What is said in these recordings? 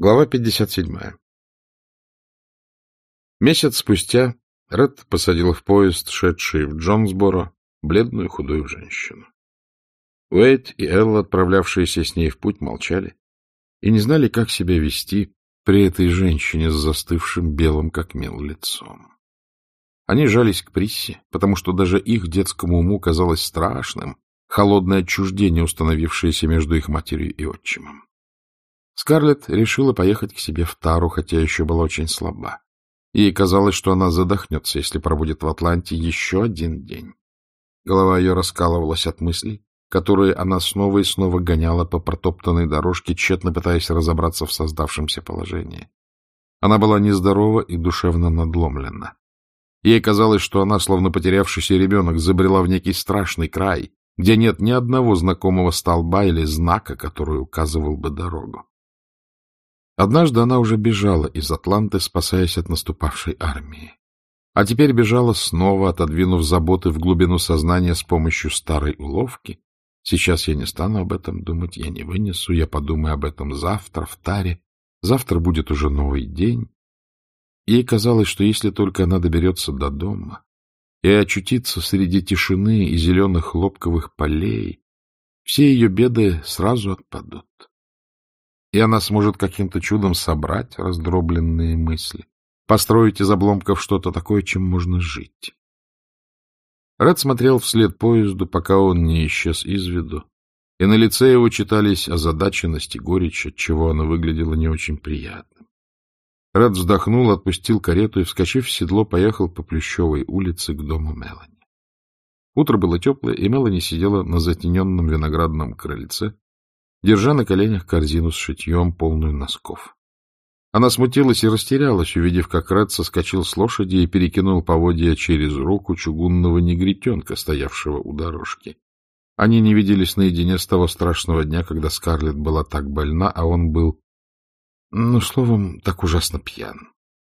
Глава 57. Месяц спустя Ред посадил в поезд, шедший в Джонсборо, бледную худую женщину. Уэйт и Элла, отправлявшиеся с ней в путь, молчали и не знали, как себя вести при этой женщине с застывшим белым как мел лицом. Они жались к Приссе, потому что даже их детскому уму казалось страшным холодное отчуждение, установившееся между их матерью и отчимом. Скарлетт решила поехать к себе в Тару, хотя еще была очень слаба. Ей казалось, что она задохнется, если пробудет в Атланте еще один день. Голова ее раскалывалась от мыслей, которые она снова и снова гоняла по протоптанной дорожке, тщетно пытаясь разобраться в создавшемся положении. Она была нездорова и душевно надломлена. Ей казалось, что она, словно потерявшийся ребенок, забрела в некий страшный край, где нет ни одного знакомого столба или знака, который указывал бы дорогу. Однажды она уже бежала из Атланты, спасаясь от наступавшей армии. А теперь бежала снова, отодвинув заботы в глубину сознания с помощью старой уловки. Сейчас я не стану об этом думать, я не вынесу, я подумаю об этом завтра в таре. Завтра будет уже новый день. Ей казалось, что если только она доберется до дома и очутится среди тишины и зеленых хлопковых полей, все ее беды сразу отпадут и она сможет каким-то чудом собрать раздробленные мысли, построить из обломков что-то такое, чем можно жить. Ред смотрел вслед поезду, пока он не исчез из виду, и на лице его читались озадаченность и горечь, отчего оно выглядело не очень приятным. Ред вздохнул, отпустил карету и, вскочив в седло, поехал по Плющевой улице к дому Мелани. Утро было теплое, и Мелани сидела на затененном виноградном крыльце, держа на коленях корзину с шитьем, полную носков. Она смутилась и растерялась, увидев, как Ред соскочил с лошади и перекинул поводья через руку чугунного негритенка, стоявшего у дорожки. Они не виделись наедине с того страшного дня, когда Скарлетт была так больна, а он был, ну, словом, так ужасно пьян.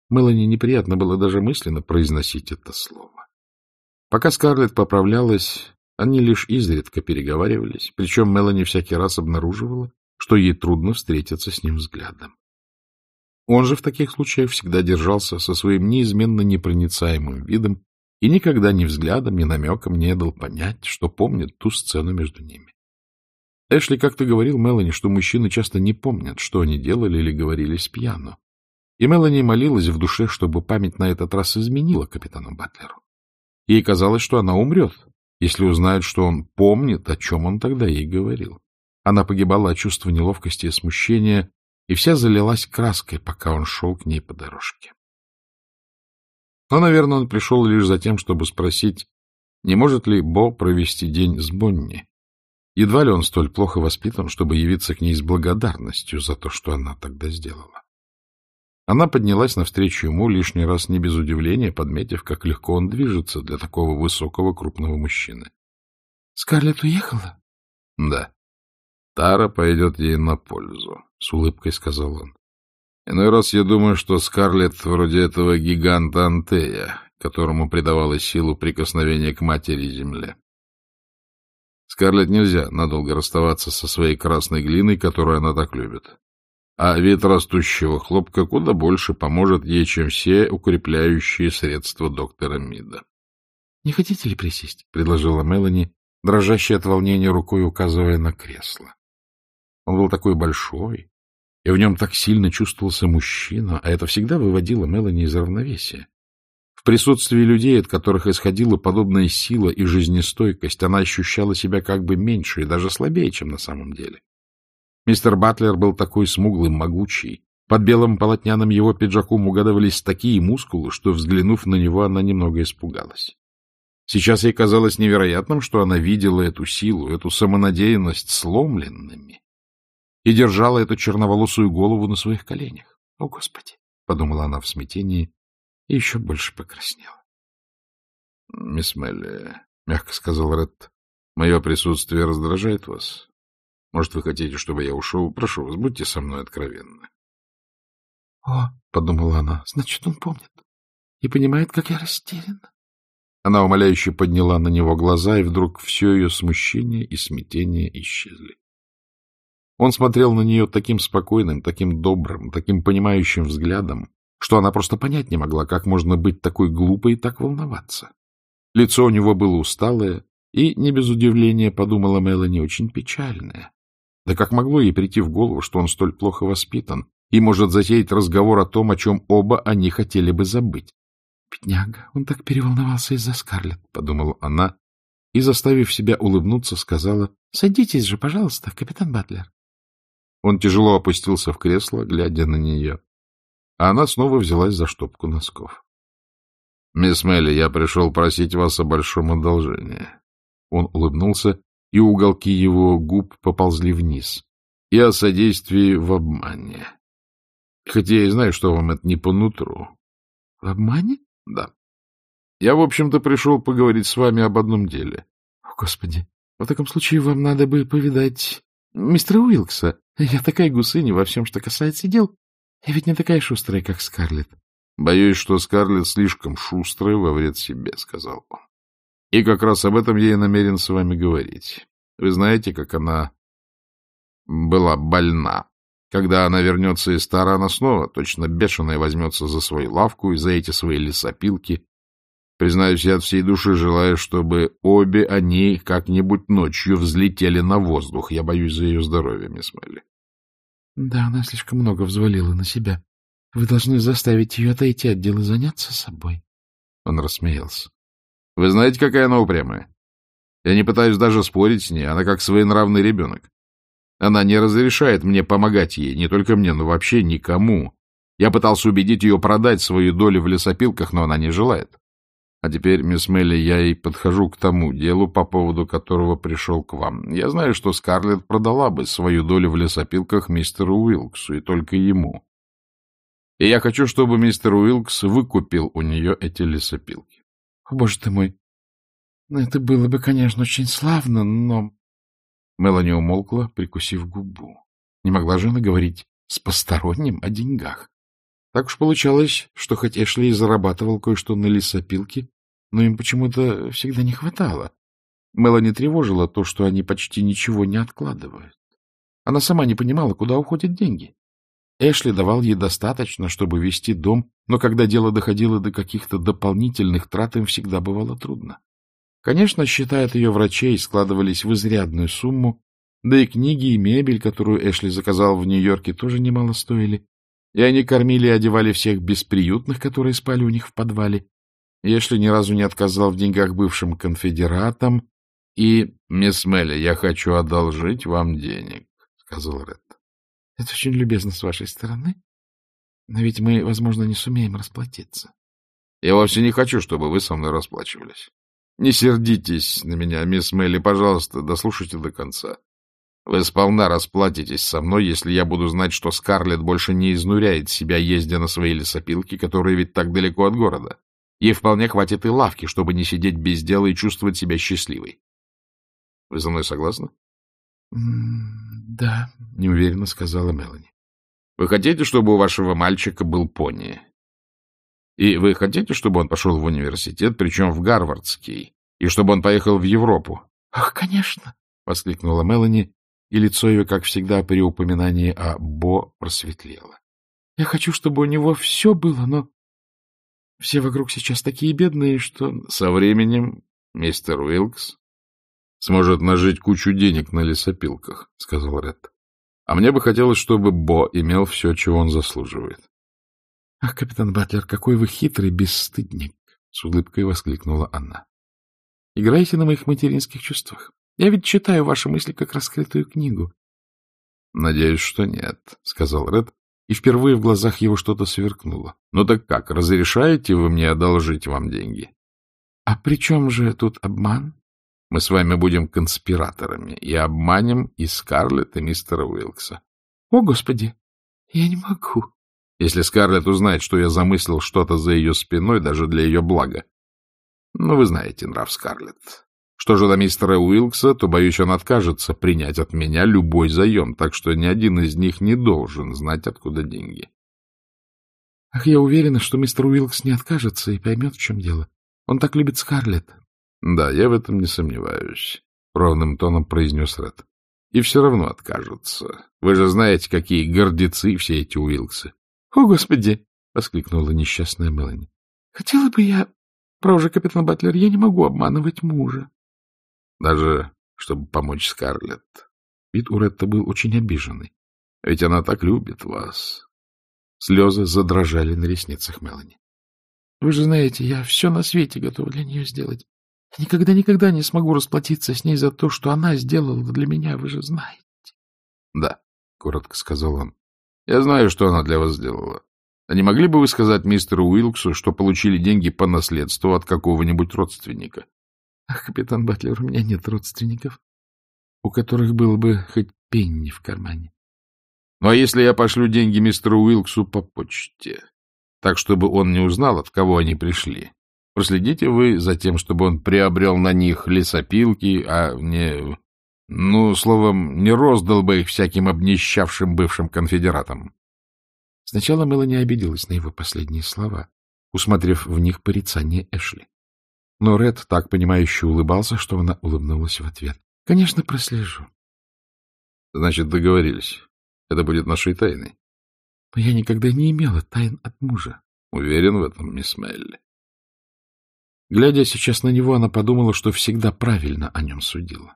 Мелани неприятно было даже мысленно произносить это слово. Пока Скарлетт поправлялась, они лишь изредка переговаривались, причем Мелани всякий раз обнаруживала, что ей трудно встретиться с ним взглядом. Он же в таких случаях всегда держался со своим неизменно непроницаемым видом и никогда ни взглядом, ни намеком не дал понять, что помнит ту сцену между ними. Эшли как-то говорил Мелани, что мужчины часто не помнят, что они делали или говорили с пьяну. И Мелани молилась в душе, чтобы память на этот раз изменила капитану Батлеру. Ей казалось, что она умрет, если узнают, что он помнит, о чем он тогда ей говорил. Она погибала от чувства неловкости и смущения, и вся залилась краской, пока он шел к ней по дорожке. Но, наверное, он пришел лишь за тем, чтобы спросить, не может ли Бо провести день с Бонни. Едва ли он столь плохо воспитан, чтобы явиться к ней с благодарностью за то, что она тогда сделала. Она поднялась навстречу ему, лишний раз не без удивления, подметив, как легко он движется для такого высокого крупного мужчины. — Скарлетт уехала? — Да. Тара пойдет ей на пользу, — с улыбкой сказал он. Иной раз я думаю, что Скарлетт вроде этого гиганта Антея, которому придавалось силу прикосновения к матери-земле. Скарлетт нельзя надолго расставаться со своей красной глиной, которую она так любит а вид растущего хлопка куда больше поможет ей, чем все укрепляющие средства доктора Мида. — Не хотите ли присесть? — предложила Мелани, дрожащая от волнения рукой, указывая на кресло. Он был такой большой, и в нем так сильно чувствовался мужчина, а это всегда выводило Мелани из равновесия. В присутствии людей, от которых исходила подобная сила и жизнестойкость, она ощущала себя как бы меньше и даже слабее, чем на самом деле. Мистер Батлер был такой смуглый, могучий. Под белым полотняным его пиджаком угадывались такие мускулы, что, взглянув на него, она немного испугалась. Сейчас ей казалось невероятным, что она видела эту силу, эту самонадеянность сломленными и держала эту черноволосую голову на своих коленях. — О, Господи! — подумала она в смятении и еще больше покраснела. — Мисс Мелли, — мягко сказал Ретт, — мое присутствие раздражает вас. Может, вы хотите, чтобы я ушел? Прошу вас, будьте со мной откровенны. — О, — подумала она, — значит, он помнит и понимает, как я растеряна. Она умоляюще подняла на него глаза, и вдруг все ее смущение и смятение исчезли. Он смотрел на нее таким спокойным, таким добрым, таким понимающим взглядом, что она просто понять не могла, как можно быть такой глупой и так волноваться. Лицо у него было усталое и, не без удивления, подумала Мелани, очень печальное. Да как могло ей прийти в голову, что он столь плохо воспитан и может затеять разговор о том, о чем оба они хотели бы забыть? — Бедняга, он так переволновался из-за Скарлетт, — подумала она, и, заставив себя улыбнуться, сказала, — Садитесь же, пожалуйста, капитан Батлер. Он тяжело опустился в кресло, глядя на нее, а она снова взялась за штопку носков. — Мисс Мелли, я пришел просить вас о большом одолжении. Он улыбнулся, и уголки его губ поползли вниз. — И о содействии в обмане. Хотя я и знаю, что вам это не по нутру. — В обмане? — Да. Я, в общем-то, пришел поговорить с вами об одном деле. — О, Господи! В таком случае вам надо бы повидать мистера Уилкса. Я такая гусыня во всем, что касается дел. Я ведь не такая шустрая, как Скарлетт. — Боюсь, что Скарлетт слишком шустрая во вред себе, — сказал он. — И как раз об этом я и намерен с вами говорить. Вы знаете, как она была больна. Когда она вернется из стара, она снова, точно бешеная, возьмется за свою лавку и за эти свои лесопилки, Признаюсь, я от всей души желаю, чтобы обе они как-нибудь ночью взлетели на воздух. Я боюсь за ее здоровье, мисс Мелли. — Да, она слишком много взвалила на себя. Вы должны заставить ее отойти от дела и заняться собой. Он рассмеялся. — Вы знаете, какая она упрямая? Я не пытаюсь даже спорить с ней, она как своенравный ребенок. Она не разрешает мне помогать ей, не только мне, но вообще никому. Я пытался убедить ее продать свою долю в лесопилках, но она не желает. А теперь, мисс Мелли, я и подхожу к тому делу, по поводу которого пришел к вам. Я знаю, что Скарлетт продала бы свою долю в лесопилках мистеру Уилксу, и только ему. И я хочу, чтобы мистер Уилкс выкупил у нее эти лесопилки. — О, боже ты мой! Ну, это было бы, конечно, очень славно, но... Мелани умолкла, прикусив губу. Не могла же она говорить с посторонним о деньгах. Так уж получалось, что хоть Эшли и зарабатывал кое-что на лесопилке, но им почему-то всегда не хватало. Мелани тревожила то, что они почти ничего не откладывают. Она сама не понимала, куда уходят деньги. Эшли давал ей достаточно, чтобы вести дом, но когда дело доходило до каких-то дополнительных трат, им всегда бывало трудно. Конечно, счета от ее врачей складывались в изрядную сумму, да и книги и мебель, которую Эшли заказал в Нью-Йорке, тоже немало стоили. И они кормили и одевали всех бесприютных, которые спали у них в подвале. Эшли ни разу не отказал в деньгах бывшим конфедератам. И, мисс Мелли, я хочу одолжить вам денег, — сказал Ред. — Это очень любезно с вашей стороны, но ведь мы, возможно, не сумеем расплатиться. — Я вовсе не хочу, чтобы вы со мной расплачивались. Не сердитесь на меня, мисс Мелли, пожалуйста, дослушайте до конца. Вы сполна расплатитесь со мной, если я буду знать, что Скарлетт больше не изнуряет себя, ездя на свои лесопилки, которые ведь так далеко от города. Ей вполне хватит и лавки, чтобы не сидеть без дела и чувствовать себя счастливой. Вы со мной согласны? — Да, — неуверенно сказала Мелани. — Вы хотите, чтобы у вашего мальчика был пони? И вы хотите, чтобы он пошел в университет, причем в Гарвардский, и чтобы он поехал в Европу? — Ах, конечно! — воскликнула Мелани и лицо ее, как всегда, при упоминании о Бо просветлело. — Я хочу, чтобы у него все было, но все вокруг сейчас такие бедные, что... — Со временем мистер Уилкс сможет нажить кучу денег на лесопилках, — сказал Ред. — А мне бы хотелось, чтобы Бо имел все, чего он заслуживает. — Ах, капитан Батлер, какой вы хитрый бесстыдник! — с улыбкой воскликнула она. — Играете на моих материнских чувствах. Я ведь читаю ваши мысли как раскрытую книгу. — Надеюсь, что нет, — сказал Ред, и впервые в глазах его что-то сверкнуло. — Ну так как, разрешаете вы мне одолжить вам деньги? — А при чем же тут обман? Мы с вами будем конспираторами и обманем и Скарлетт, и мистера Уилкса. — О, Господи! Я не могу. Если Скарлетт узнает, что я замыслил что-то за ее спиной, даже для ее блага. Ну, вы знаете нрав Скарлетт. Что же до мистера Уилкса, то, боюсь, он откажется принять от меня любой заем, так что ни один из них не должен знать, откуда деньги. — Ах, я уверена, что мистер Уилкс не откажется и поймет, в чем дело. Он так любит Скарлетт. — Да, я в этом не сомневаюсь, — ровным тоном произнес Ред. И все равно откажутся. Вы же знаете, какие гордецы все эти Уилксы. — О, Господи! — воскликнула несчастная Мелани. — Хотела бы я... Право капитан Батлер, я не могу обманывать мужа. — Даже чтобы помочь Скарлетт. Вид у Ретта был очень обиженный. Ведь она так любит вас. Слезы задрожали на ресницах Мелани. — Вы же знаете, я все на свете готова для нее сделать. Никогда-никогда не смогу расплатиться с ней за то, что она сделала для меня, вы же знаете. — Да, — коротко сказал он. — Я знаю, что она для вас сделала. А не могли бы вы сказать мистеру Уилксу, что получили деньги по наследству от какого-нибудь родственника? — Ах, капитан Батлер, у меня нет родственников, у которых было бы хоть пенни в кармане. — Ну, а если я пошлю деньги мистеру Уилксу по почте, так, чтобы он не узнал, от кого они пришли? Проследите вы за тем, чтобы он приобрел на них лесопилки, а не... Ну, словом, не роздал бы их всяким обнищавшим бывшим конфедератам. Сначала Мелани обиделась на его последние слова, усмотрев в них порицание Эшли. Но Ред так понимающе улыбался, что она улыбнулась в ответ. — Конечно, прослежу. — Значит, договорились. Это будет нашей тайной. — Но я никогда не имела тайн от мужа. — Уверен в этом, мисс Мелли. Глядя сейчас на него, она подумала, что всегда правильно о нем судила.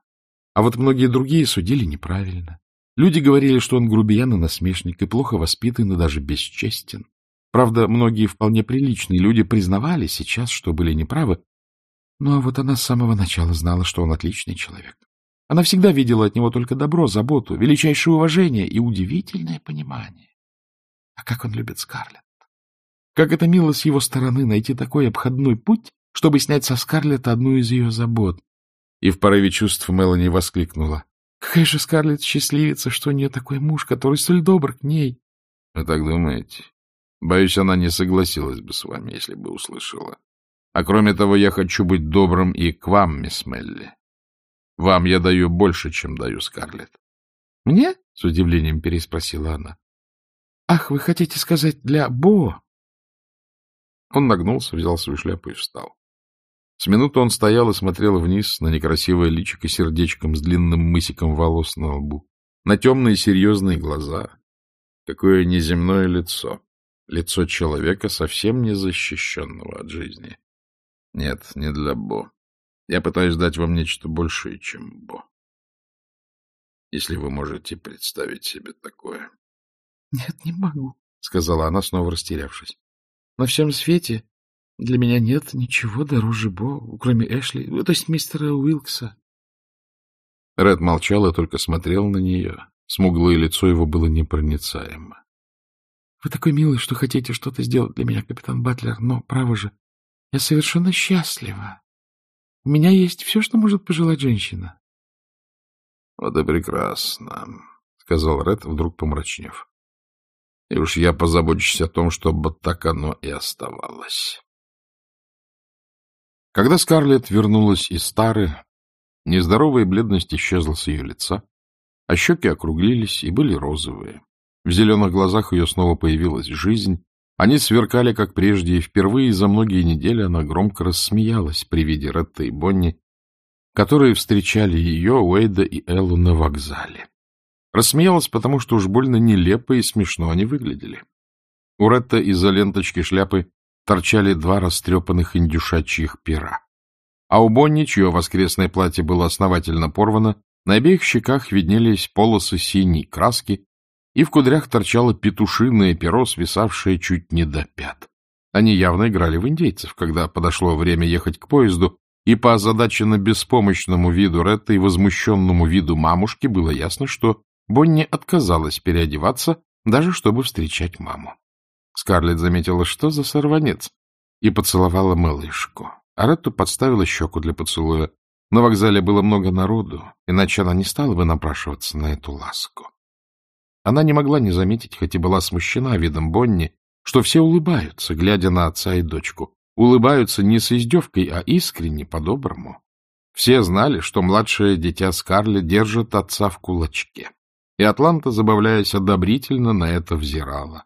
А вот многие другие судили неправильно. Люди говорили, что он грубиян и насмешник, и плохо воспитан, и даже бесчестен. Правда, многие вполне приличные люди признавали сейчас, что были неправы, ну а вот она с самого начала знала, что он отличный человек. Она всегда видела от него только добро, заботу, величайшее уважение и удивительное понимание. А как он любит Скарлетт! Как это мило с его стороны найти такой обходной путь, чтобы снять со Скарлетт одну из ее забот. И в порыве чувств Мелани воскликнула. Какая же Скарлетт счастливица, что у нее такой муж, который столь добр к ней. — Вы так думаете? Боюсь, она не согласилась бы с вами, если бы услышала. А кроме того, я хочу быть добрым и к вам, мисс Мелли. Вам я даю больше, чем даю Скарлетт. — Мне? — с удивлением переспросила она. — Ах, вы хотите сказать для Бо? Он нагнулся, взял свою шляпу и встал. С минуты он стоял и смотрел вниз на некрасивое личико сердечком с длинным мысиком волос на лбу, на темные серьезные глаза. Какое неземное лицо. Лицо человека, совсем не защищенного от жизни. Нет, не для Бо. Я пытаюсь дать вам нечто большее, чем Бо. Если вы можете представить себе такое. — Нет, не могу, — сказала она, снова растерявшись. — На всем свете для меня нет ничего дороже Бо, кроме Эшли, то есть мистера Уилкса. Ред молчал и только смотрел на нее. Смуглое лицо его было непроницаемо. — Вы такой милый, что хотите что-то сделать для меня, капитан Батлер, но, право же, я совершенно счастлива. У меня есть все, что может пожелать женщина. — Вот и прекрасно, — сказал Ред, вдруг помрачнев. — И уж я позабочусь о том, чтобы так оно и оставалось. Когда Скарлетт вернулась из Стары, нездоровая бледность исчезла с ее лица, а щеки округлились и были розовые. В зеленых глазах ее снова появилась жизнь, они сверкали, как прежде, и впервые за многие недели она громко рассмеялась при виде Ретта и Бонни, которые встречали ее, Уэйда и Эллу на вокзале. Рассмеялась, потому что уж больно нелепо и смешно они выглядели. У Ретта из-за ленточки шляпы торчали два растрепанных индюшачьих пера. А у Бонни, чье воскресное платье было основательно порвано, на обеих щеках виднелись полосы синей краски, и в кудрях торчало петушиное перо, свисавшее чуть не до пят. Они явно играли в индейцев, когда подошло время ехать к поезду, и по озадаченно беспомощному виду Ретта и возмущенному виду мамушки было ясно, что Бонни отказалась переодеваться, даже чтобы встречать маму. Скарлетт заметила, что за сорванец, и поцеловала малышку. А Ретту подставила щеку для поцелуя. На вокзале было много народу, иначе она не стала бы напрашиваться на эту ласку. Она не могла не заметить, хоть и была смущена видом Бонни, что все улыбаются, глядя на отца и дочку. Улыбаются не с издевкой, а искренне, по-доброму. Все знали, что младшее дитя Скарли держит отца в кулачке. И Атланта, забавляясь одобрительно, на это взирала.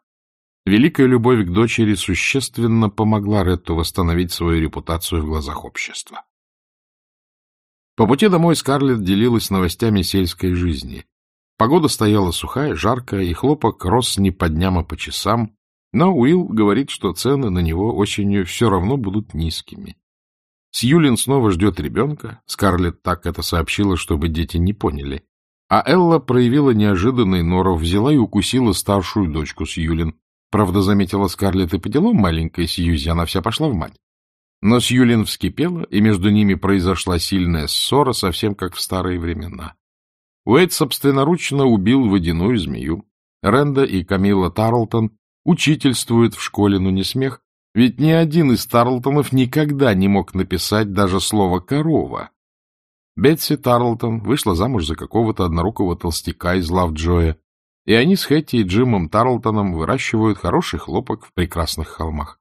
Великая любовь к дочери существенно помогла Ретту восстановить свою репутацию в глазах общества. По пути домой Скарлетт делилась новостями сельской жизни. Погода стояла сухая, жаркая, и хлопок рос не по дням, а по часам, но Уилл говорит, что цены на него осенью все равно будут низкими. Сьюлин снова ждет ребенка, Скарлетт так это сообщила, чтобы дети не поняли. А Элла проявила неожиданный норов, взяла и укусила старшую дочку Сьюлин. Правда, заметила Скарлетт и по делам маленькая Сьюзи, она вся пошла в мать. Но Сьюлин вскипела, и между ними произошла сильная ссора, совсем как в старые времена. Уэйд собственноручно убил водяную змею. Ренда и Камила Тарлтон учительствуют в школе, но не смех, ведь ни один из Тарлтонов никогда не мог написать даже слово «корова». Бетси Тарлтон вышла замуж за какого-то однорукого толстяка из Лавджоя, и они с Хэтти и Джимом Тарлтоном выращивают хороший хлопок в прекрасных холмах.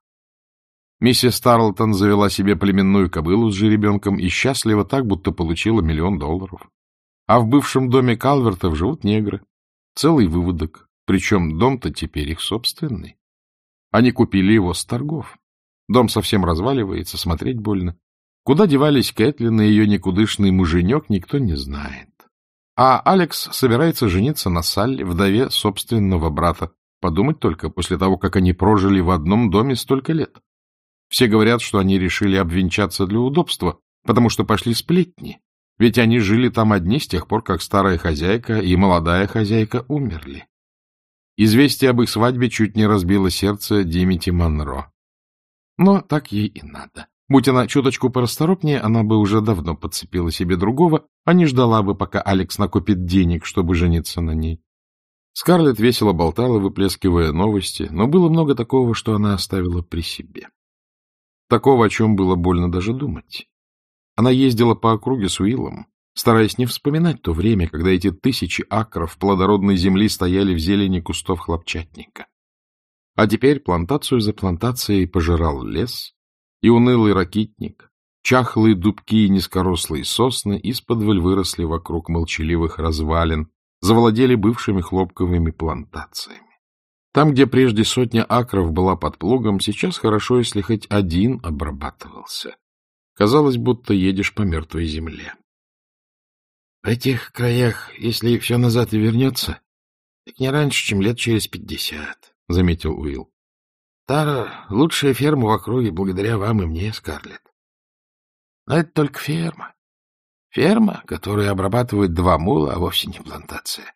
Миссис Тарлтон завела себе племенную кобылу с жеребенком и счастлива так, будто получила миллион долларов. А в бывшем доме Калвертов живут негры. Целый выводок. Причем дом-то теперь их собственный. Они купили его с торгов. Дом совсем разваливается, смотреть больно. Куда девались Кэтлин и ее никудышный муженек, никто не знает. А Алекс собирается жениться на Салли, вдове собственного брата. Подумать только, после того, как они прожили в одном доме столько лет. Все говорят, что они решили обвенчаться для удобства, потому что пошли сплетни. Ведь они жили там одни с тех пор, как старая хозяйка и молодая хозяйка умерли. Известие об их свадьбе чуть не разбило сердце Димити Монро. Но так ей и надо. Будь она чуточку порасторопнее, она бы уже давно подцепила себе другого, а не ждала бы, пока Алекс накопит денег, чтобы жениться на ней. Скарлетт весело болтала, выплескивая новости, но было много такого, что она оставила при себе. Такого, о чем было больно даже думать. Она ездила по округе с Уиллом, стараясь не вспоминать то время, когда эти тысячи акров плодородной земли стояли в зелени кустов хлопчатника. А теперь плантацию за плантацией пожирал лес, и унылый ракитник, чахлые дубки и низкорослые сосны исподволь выросли вокруг молчаливых развалин, завладели бывшими хлопковыми плантациями. Там, где прежде сотня акров была под плугом, сейчас хорошо, если хоть один обрабатывался. Казалось, будто едешь по мертвой земле. — В этих краях, если все назад и вернется, так не раньше, чем лет через пятьдесят, — заметил Уилл. — Тара — лучшая ферма в округе благодаря вам и мне, Скарлетт. Но это только ферма. Ферма, которую обрабатывают два мула, а вовсе не плантация.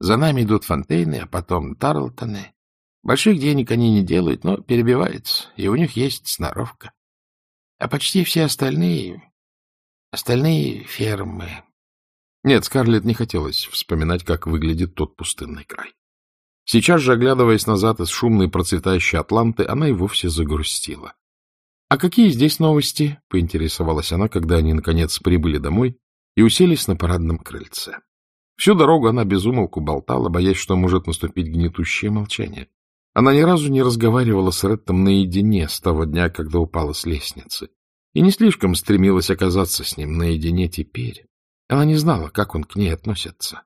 За нами идут фонтейны, а потом Тарлтоны. Больших денег они не делают, но перебиваются, и у них есть сноровка. А почти все остальные... остальные фермы... Нет, Скарлетт не хотелось вспоминать, как выглядит тот пустынный край. Сейчас же, оглядываясь назад из шумной процветающей Атланты, она и вовсе загрустила. — А какие здесь новости? — поинтересовалась она, когда они, наконец, прибыли домой и уселись на парадном крыльце. Всю дорогу она безумолку болтала, боясь, что может наступить гнетущее молчание. Она ни разу не разговаривала с Реттом наедине с того дня, когда упала с лестницы, и не слишком стремилась оказаться с ним наедине теперь. Она не знала, как он к ней относится.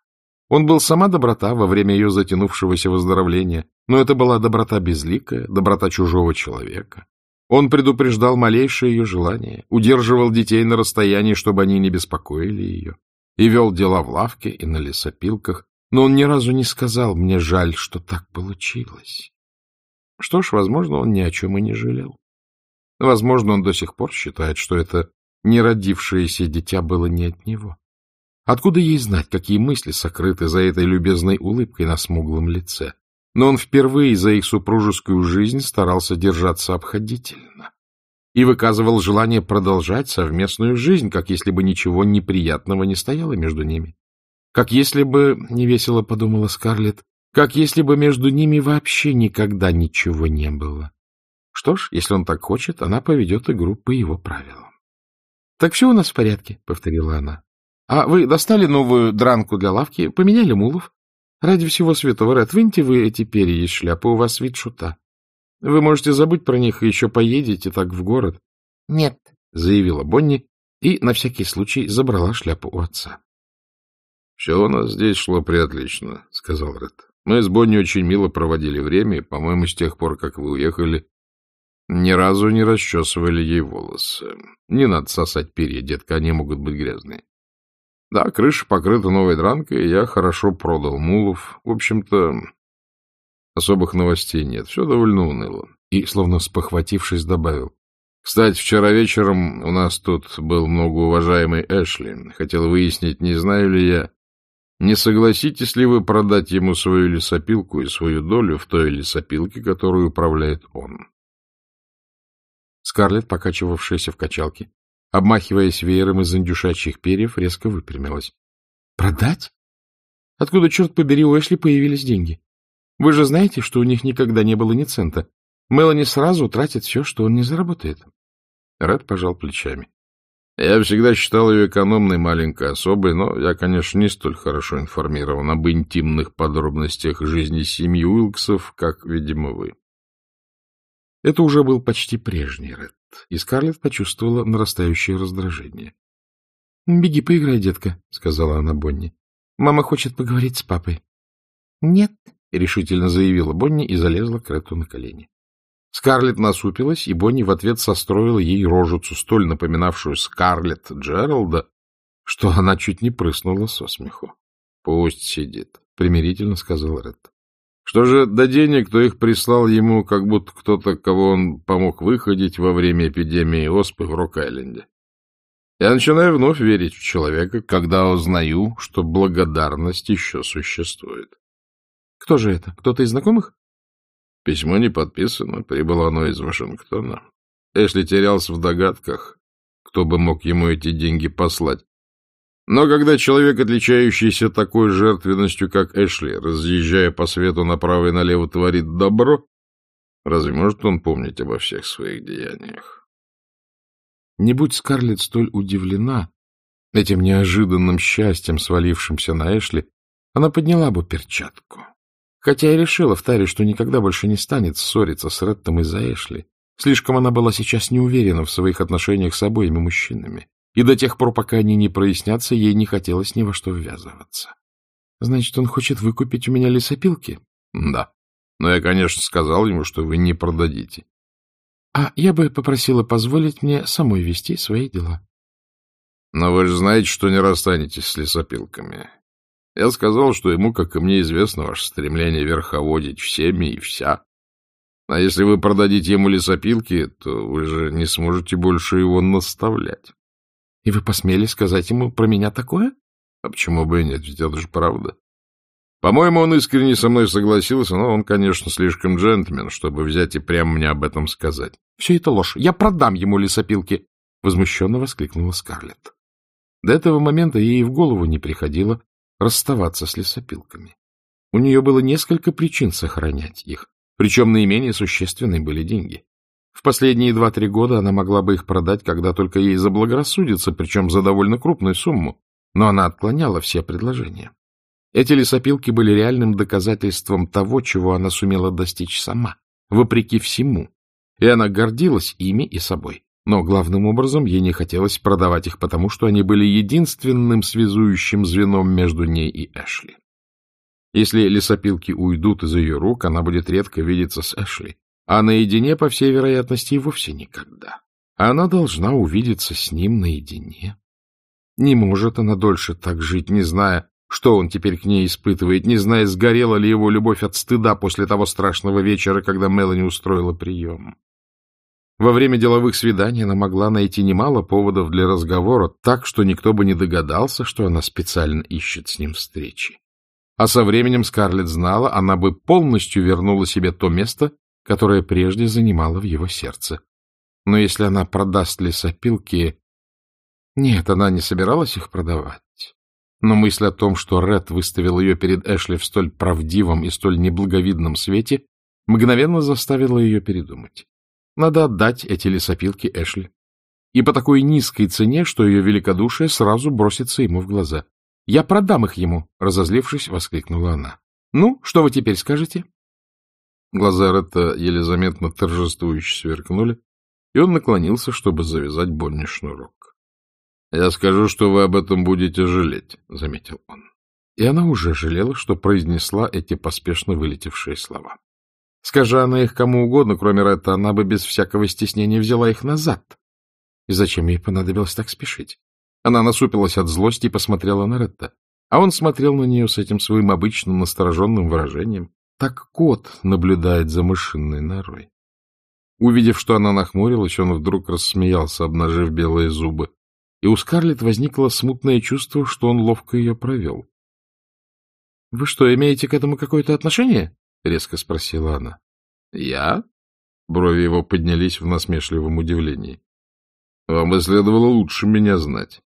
Он был сама доброта во время ее затянувшегося выздоровления, но это была доброта безликая, доброта чужого человека. Он предупреждал малейшее ее желание, удерживал детей на расстоянии, чтобы они не беспокоили ее, и вел дела в лавке и на лесопилках, но он ни разу не сказал «мне жаль, что так получилось». Что ж, возможно, он ни о чем и не жалел. Возможно, он до сих пор считает, что это неродившееся дитя было не от него. Откуда ей знать, какие мысли сокрыты за этой любезной улыбкой на смуглом лице? Но он впервые за их супружескую жизнь старался держаться обходительно и выказывал желание продолжать совместную жизнь, как если бы ничего неприятного не стояло между ними. Как если бы, — невесело подумала Скарлетт, как если бы между ними вообще никогда ничего не было. Что ж, если он так хочет, она поведет игру по его правилам. — Так все у нас в порядке, — повторила она. — А вы достали новую дранку для лавки, поменяли мулов? Ради всего святого, Ред, выньте вы эти перья из шляпы, у вас вид шута. Вы можете забыть про них и еще поедете так в город. — Нет, — заявила Бонни и на всякий случай забрала шляпу у отца. — Все у нас здесь шло приотлично, — сказал Ред. Мы с Бонни очень мило проводили время, и, по-моему, с тех пор, как вы уехали, Ни разу не расчесывали ей волосы. Не надо сосать перья, детка, они могут быть грязные. Да, крыша покрыта новой дранкой, я хорошо продал мулов. В общем-то, особых новостей нет, все довольно уныло. И, словно спохватившись, добавил. Кстати, вчера вечером у нас тут был многоуважаемый Эшли. Хотел выяснить, не знаю ли я, не согласитесь ли вы продать ему свою лесопилку и свою долю в той лесопилке, которую управляет он. Скарлетт, покачивавшаяся в качалке, обмахиваясь веером из индюшачьих перьев, резко выпрямилась. — Продать? Откуда, черт побери, у Эшли появились деньги? Вы же знаете, что у них никогда не было ни цента. Мелани сразу тратит все, что он не заработает. Ред пожал плечами. Я всегда считал ее экономной маленькой особой, но я, конечно, не столь хорошо информирован об интимных подробностях жизни семьи Уилксов, как, видимо, вы. Это уже был почти прежний Ред, и Скарлетт почувствовала нарастающее раздражение. — Беги, поиграй, детка, — сказала она Бонни. — Мама хочет поговорить с папой. — Нет, — решительно заявила Бонни и залезла к Рету на колени. Скарлетт насупилась, и Бонни в ответ состроила ей рожицу, столь напоминавшую Скарлетт Джералда, что она чуть не прыснула со смеху. — Пусть сидит, — примирительно сказал Ред. Что же до денег, то их прислал ему, как будто кто-то, кого он помог выходить во время эпидемии оспы в Рок-Айленде. Я начинаю вновь верить в человека, когда узнаю, что благодарность еще существует. Кто же это? Кто-то из знакомых? Письмо не подписано, прибыло оно из Вашингтона. Эшли терялся в догадках, кто бы мог ему эти деньги послать. Но когда человек, отличающийся такой жертвенностью, как Эшли, разъезжая по свету направо и налево, творит добро, разве может он помнить обо всех своих деяниях? Не будь Скарлетт столь удивлена этим неожиданным счастьем, свалившимся на Эшли, она подняла бы перчатку. Хотя и решила в таре, что никогда больше не станет ссориться с Реттом из-за Эшли. Слишком она была сейчас не уверена в своих отношениях с обоими мужчинами и до тех пор, пока они не прояснятся, ей не хотелось ни во что ввязываться. — Значит, он хочет выкупить у меня лесопилки? — Да. Но я, конечно, сказал ему, что вы не продадите. — А я бы попросила позволить мне самой вести свои дела. — Но вы же знаете, что не расстанетесь с лесопилками. Я сказал, что ему, как и мне известно, ваше стремление верховодить всеми и вся. А если вы продадите ему лесопилки, то вы же не сможете больше его наставлять. И вы посмели сказать ему про меня такое? А почему бы и нет, ведь это же правда. По-моему, он искренне со мной согласился, но он, конечно, слишком джентльмен, чтобы взять и прямо мне об этом сказать. — Все это ложь. Я продам ему лесопилки! — возмущенно воскликнула Скарлетт. До этого момента ей в голову не приходило расставаться с лесопилками. У нее было несколько причин сохранять их, причем наименее существенные были деньги. В последние два-три года она могла бы их продать, когда только ей заблагорассудится, причем за довольно крупную сумму, но она отклоняла все предложения. Эти лесопилки были реальным доказательством того, чего она сумела достичь сама, вопреки всему, и она гордилась ими и собой. Но главным образом ей не хотелось продавать их потому, что они были единственным связующим звеном между ней и Эшли. Если лесопилки уйдут из ее рук, она будет редко видеться с Эшли, а наедине, по всей вероятности, и вовсе никогда. Она должна увидеться с ним наедине. Не может она дольше так жить, не зная, что он теперь к ней испытывает, не зная, сгорела ли его любовь от стыда после того страшного вечера, когда Мелани устроила прием. Во время деловых свиданий она могла найти немало поводов для разговора, так что никто бы не догадался, что она специально ищет с ним встречи. А со временем Скарлетт знала, она бы полностью вернула себе то место, которое прежде занимало в его сердце. Но если она продаст лесопилки... Нет, она не собиралась их продавать. Но мысль о том, что Ред выставил ее перед Эшли в столь правдивом и столь неблаговидном свете, мгновенно заставила ее передумать. Надо отдать эти лесопилки Эшли. И по такой низкой цене, что ее великодушие сразу бросится ему в глаза. — Я продам их ему, — разозлившись, воскликнула она. — Ну, что вы теперь скажете? Глаза Ретта еле заметно торжествующе сверкнули, и он наклонился, чтобы завязать Бонни шнурок. — Я скажу, что вы об этом будете жалеть, — заметил он. И она уже жалела, что произнесла эти поспешно вылетевшие слова. Скажи она их кому угодно, кроме Ретта, она бы без всякого стеснения взяла их назад. И зачем ей понадобилось так спешить? Она насупилась от злости и посмотрела на Ретта. А он смотрел на нее с этим своим обычным настороженным выражением. Так кот наблюдает за мышиной норой. Увидев, что она нахмурилась, он вдруг рассмеялся, обнажив белые зубы. И у Скарлетт возникло смутное чувство, что он ловко ее провел. — Вы что, имеете к этому какое-то отношение? — резко спросила она. — Я? Брови его поднялись в насмешливом удивлении. — Вам бы следовало лучше меня знать.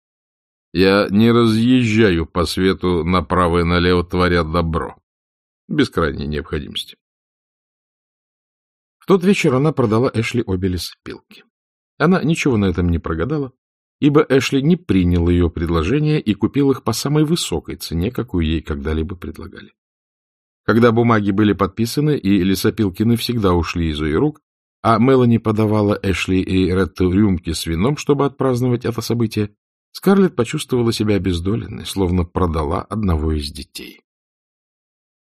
Я не разъезжаю по свету направо и налево, творя добро. Без крайней необходимости. В тот вечер она продала Эшли обе лесопилки. Она ничего на этом не прогадала, ибо Эшли не принял ее предложение и купил их по самой высокой цене, какую ей когда-либо предлагали. Когда бумаги были подписаны и лесопилки навсегда ушли из ее рук, а Мелани подавала Эшли и Ретту рюмки с вином, чтобы отпраздновать это событие, Скарлетт почувствовала себя обездоленной, словно продала одного из детей.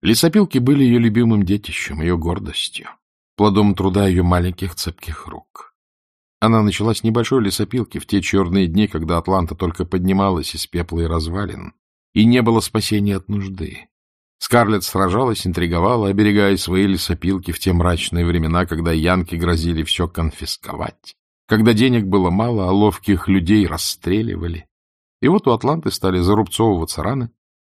Лесопилки были ее любимым детищем, ее гордостью, плодом труда ее маленьких цепких рук. Она начала с небольшой лесопилки в те черные дни, когда Атланта только поднималась из пепла и развалин, и не было спасения от нужды. Скарлетт сражалась, интриговала, оберегая свои лесопилки в те мрачные времена, когда янки грозили все конфисковать, когда денег было мало, а ловких людей расстреливали. И вот у Атланты стали зарубцовываться раны,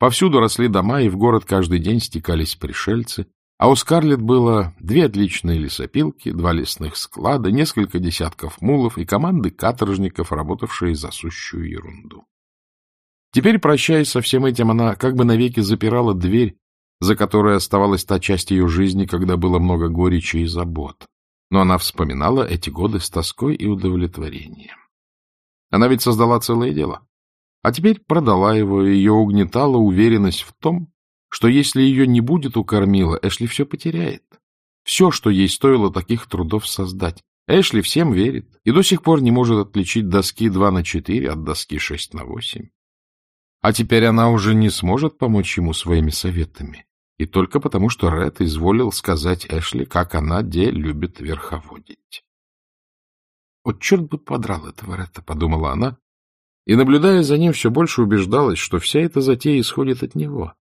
повсюду росли дома, и в город каждый день стекались пришельцы, а у Скарлетт было две отличные лесопилки, два лесных склада, несколько десятков мулов и команды каторжников, работавшие за сущую ерунду. Теперь, прощаясь со всем этим, она как бы навеки запирала дверь, за которой оставалась та часть ее жизни, когда было много горечи и забот. Но она вспоминала эти годы с тоской и удовлетворением. Она ведь создала целое дело. А теперь продала его, и ее угнетала уверенность в том, что если ее не будет у кормила, Эшли все потеряет. Все, что ей стоило таких трудов создать. Эшли всем верит и до сих пор не может отличить доски 2 на 4 от доски 6 на 8. А теперь она уже не сможет помочь ему своими советами. И только потому, что Ред изволил сказать Эшли, как она де любит верховодить. Вот черт бы подрал этого Ретта, подумала она, и, наблюдая за ним, все больше убеждалась, что вся эта затея исходит от него.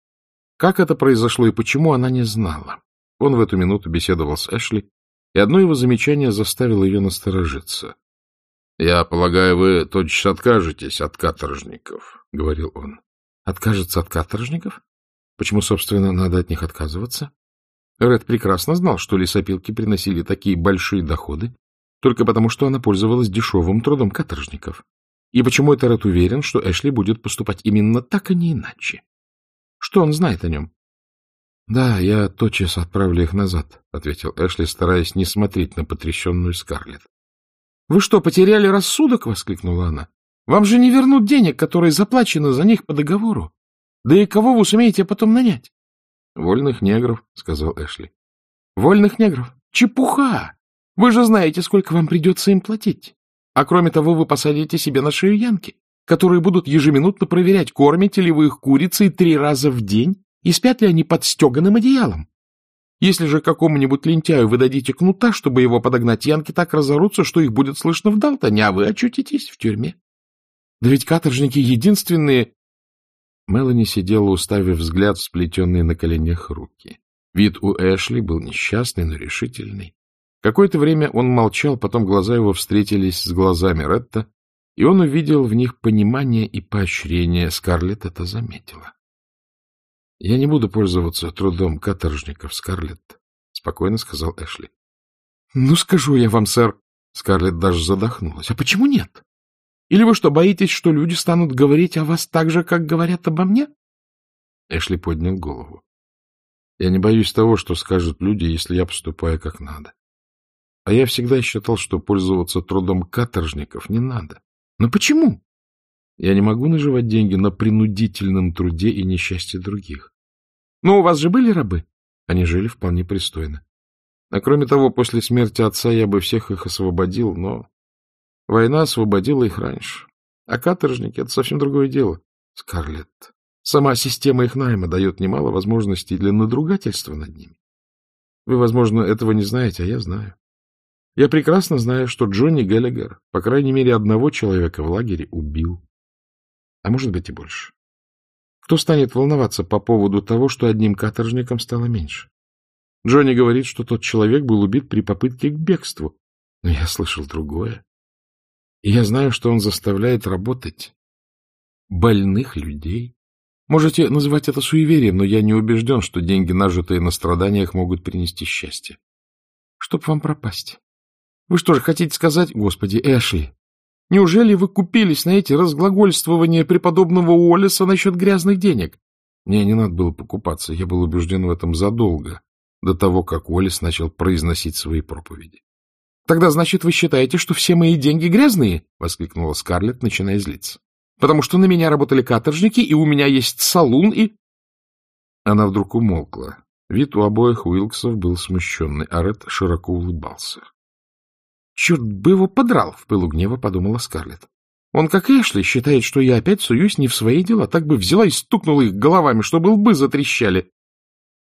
Как это произошло и почему, она не знала. Он в эту минуту беседовал с Эшли, и одно его замечание заставило ее насторожиться. — Я полагаю, вы тотчас откажетесь от каторжников, — говорил он. — Откажется от каторжников? Почему, собственно, надо от них отказываться? Ред прекрасно знал, что лесопилки приносили такие большие доходы, только потому, что она пользовалась дешевым трудом каторжников. И почему это Ред уверен, что Эшли будет поступать именно так, а не иначе? Что он знает о нем? — Да, я тотчас отправлю их назад, — ответил Эшли, стараясь не смотреть на потрясенную Скарлетт. — Вы что, потеряли рассудок? — воскликнула она. — Вам же не вернут денег, которые заплачены за них по договору. Да и кого вы сумеете потом нанять? — Вольных негров, — сказал Эшли. — Вольных негров? Чепуха! Вы же знаете, сколько вам придется им платить. А кроме того, вы посадите себе на шею янки которые будут ежеминутно проверять, кормите ли вы их курицей три раза в день и спят ли они под стеганым одеялом. Если же какому-нибудь лентяю вы дадите кнута, чтобы его подогнать, янки так разорутся, что их будет слышно в Далтоне, а вы очутитесь в тюрьме. Да ведь каторжники единственные... Мелани сидела, уставив взгляд в сплетенные на коленях руки. Вид у Эшли был несчастный, но решительный. Какое-то время он молчал, потом глаза его встретились с глазами Ретта, и он увидел в них понимание и поощрение. Скарлетт это заметила. — Я не буду пользоваться трудом каторжников, Скарлетт, — спокойно сказал Эшли. — Ну, скажу я вам, сэр. Скарлетт даже задохнулась. — А почему нет? Или вы что, боитесь, что люди станут говорить о вас так же, как говорят обо мне? Эшли поднял голову. — Я не боюсь того, что скажут люди, если я поступаю как надо. А я всегда считал, что пользоваться трудом каторжников не надо. Но почему? Я не могу наживать деньги на принудительном труде и несчастье других. Но у вас же были рабы? Они жили вполне пристойно. А кроме того, после смерти отца я бы всех их освободил, но война освободила их раньше. А каторжники — это совсем другое дело. Скарлетт, сама система их найма дает немало возможностей для надругательства над ними. Вы, возможно, этого не знаете, а я знаю. Я прекрасно знаю, что Джонни Геллигер, по крайней мере, одного человека в лагере убил. А может быть и больше. Кто станет волноваться по поводу того, что одним каторжником стало меньше? Джонни говорит, что тот человек был убит при попытке к бегству. Но я слышал другое. И я знаю, что он заставляет работать больных людей. Можете называть это суеверием, но я не убежден, что деньги, нажитые на страданиях, могут принести счастье. Чтоб вам пропасть. Вы что же хотите сказать, господи, Эшли? Неужели вы купились на эти разглагольствования преподобного Уоллеса насчет грязных денег? Мне не надо было покупаться, я был убежден в этом задолго, до того, как Уоллес начал произносить свои проповеди. — Тогда, значит, вы считаете, что все мои деньги грязные? — воскликнула Скарлетт, начиная злиться. — Потому что на меня работали каторжники, и у меня есть салун, и... Она вдруг умолкла. Вид у обоих Уилксов был смущенный, а Ред широко улыбался. Черт бы его подрал, в пылу гнева подумала Скарлетт. Он, как Эшли, считает, что я опять суюсь не в свои дела. Так бы взяла и стукнула их головами, чтобы лбы затрещали.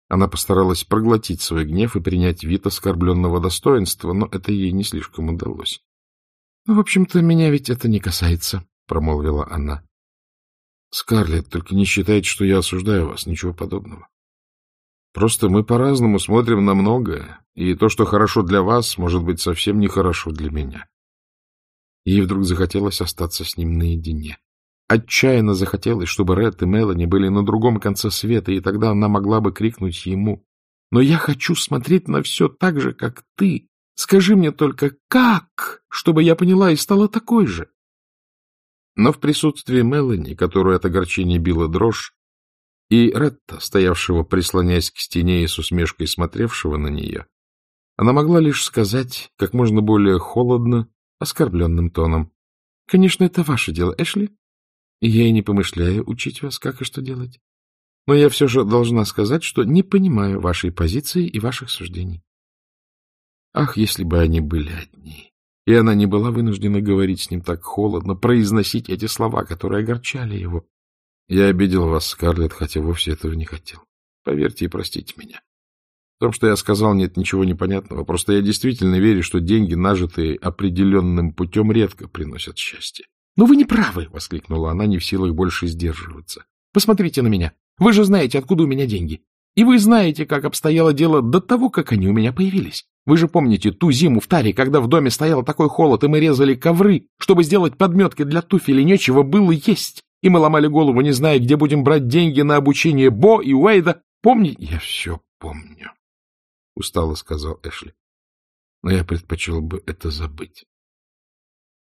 Она постаралась проглотить свой гнев и принять вид оскорбленного достоинства, но это ей не слишком удалось. — Ну, в общем-то, меня ведь это не касается, — промолвила она. — Скарлетт, только не считайте, что я осуждаю вас, ничего подобного. Просто мы по-разному смотрим на многое, и то, что хорошо для вас, может быть совсем нехорошо для меня. Ей вдруг захотелось остаться с ним наедине. Отчаянно захотелось, чтобы Ред и Мелани были на другом конце света, и тогда она могла бы крикнуть ему «Но я хочу смотреть на все так же, как ты. Скажи мне только, как, чтобы я поняла и стала такой же?» Но в присутствии Мелани, которую от огорчения била дрожь, и Ретта, стоявшего, прислоняясь к стене и с усмешкой смотревшего на нее, она могла лишь сказать, как можно более холодно, оскорбленным тоном, — Конечно, это ваше дело, Эшли, я и не помышляю учить вас, как и что делать. Но я все же должна сказать, что не понимаю вашей позиции и ваших суждений. Ах, если бы они были одни, и она не была вынуждена говорить с ним так холодно, произносить эти слова, которые огорчали его, я обидел вас, Скарлетт, хотя вовсе этого не хотел. Поверьте и простите меня. В том, что я сказал, нет ничего непонятного. Просто я действительно верю, что деньги, нажитые определенным путем, редко приносят счастье. — Но вы не правы! — воскликнула она, не в силах больше сдерживаться. — Посмотрите на меня. Вы же знаете, откуда у меня деньги. И вы знаете, как обстояло дело до того, как они у меня появились. Вы же помните ту зиму в Таре, когда в доме стоял такой холод, и мы резали ковры, чтобы сделать подметки для туфель, и нечего было есть и мы ломали голову, не зная, где будем брать деньги на обучение Бо и Уэйда. Помни? — Я все помню, — устало сказал Эшли. — Но я предпочел бы это забыть.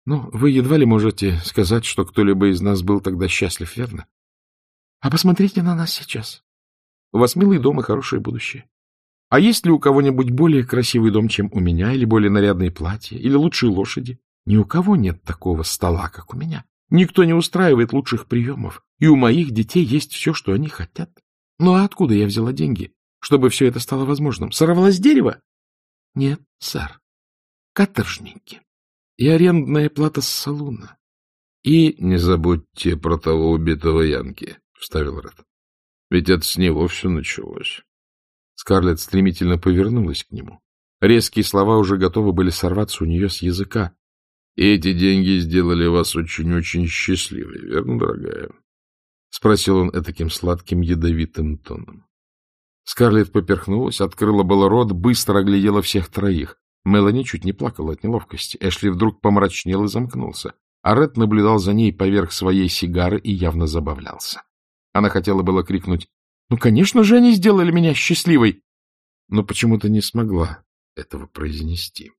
Ну, вы едва ли можете сказать, что кто-либо из нас был тогда счастлив, верно? А посмотрите на нас сейчас. У вас милый дом и хорошее будущее. А есть ли у кого-нибудь более красивый дом, чем у меня, или более нарядные платья, или лучшие лошади? Ни у кого нет такого стола, как у меня. Никто не устраивает лучших приемов, и у моих детей есть все, что они хотят. Ну а откуда я взяла деньги, чтобы все это стало возможным? Сорвалась с дерева? Нет, сэр. Каторжники. И арендная плата с салуна. И... — Не забудьте про того убитого Янки, — вставил Ред. — Ведь это с него все началось. Скарлетт стремительно повернулась к нему. Резкие слова уже готовы были сорваться у нее с языка. И эти деньги сделали вас очень-очень счастливой, верно, дорогая? — спросил он таким сладким ядовитым тоном. Скарлетт поперхнулась, открыла было рот, быстро оглядела всех троих. Мелани чуть не плакала от неловкости. Эшли вдруг помрачнел и замкнулся. А Ред наблюдал за ней поверх своей сигары и явно забавлялся. Она хотела было крикнуть «Ну, конечно же, они сделали меня счастливой!» но почему-то не смогла этого произнести.